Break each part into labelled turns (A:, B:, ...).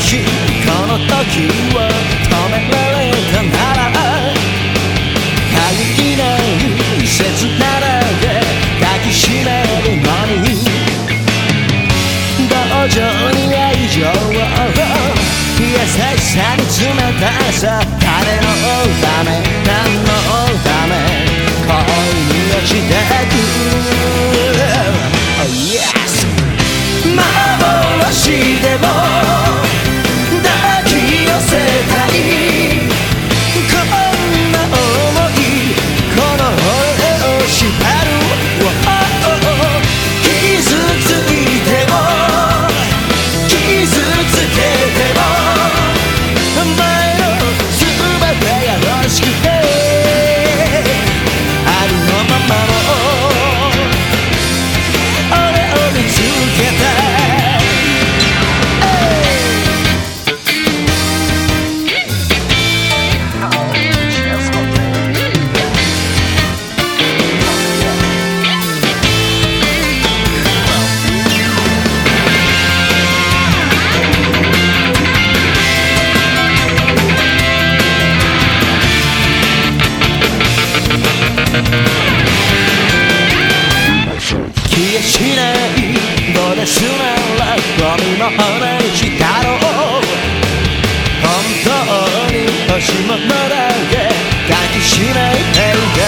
A: しこの時を止められたなら限りない切ならで抱きしめるのに同情に愛情を優しさに冷たさ誰のため何のため恋に落ちてく Yes! 幻でもしないドレスならゴミの骨にしたろう本当に欲しいものだけ抱きしめてるか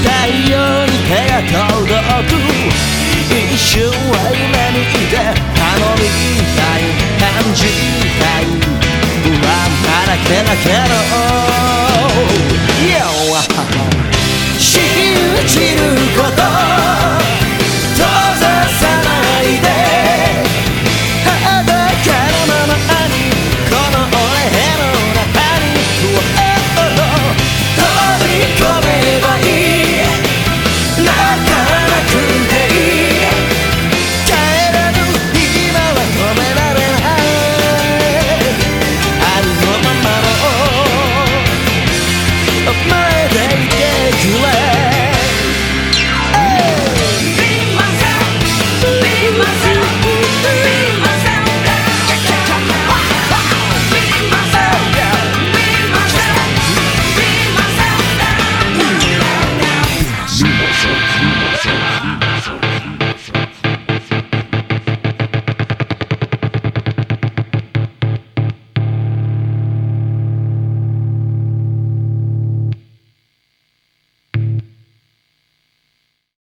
A: 太陽に手が届く一瞬は夢見て頼みたい感じたい不安だらけだけど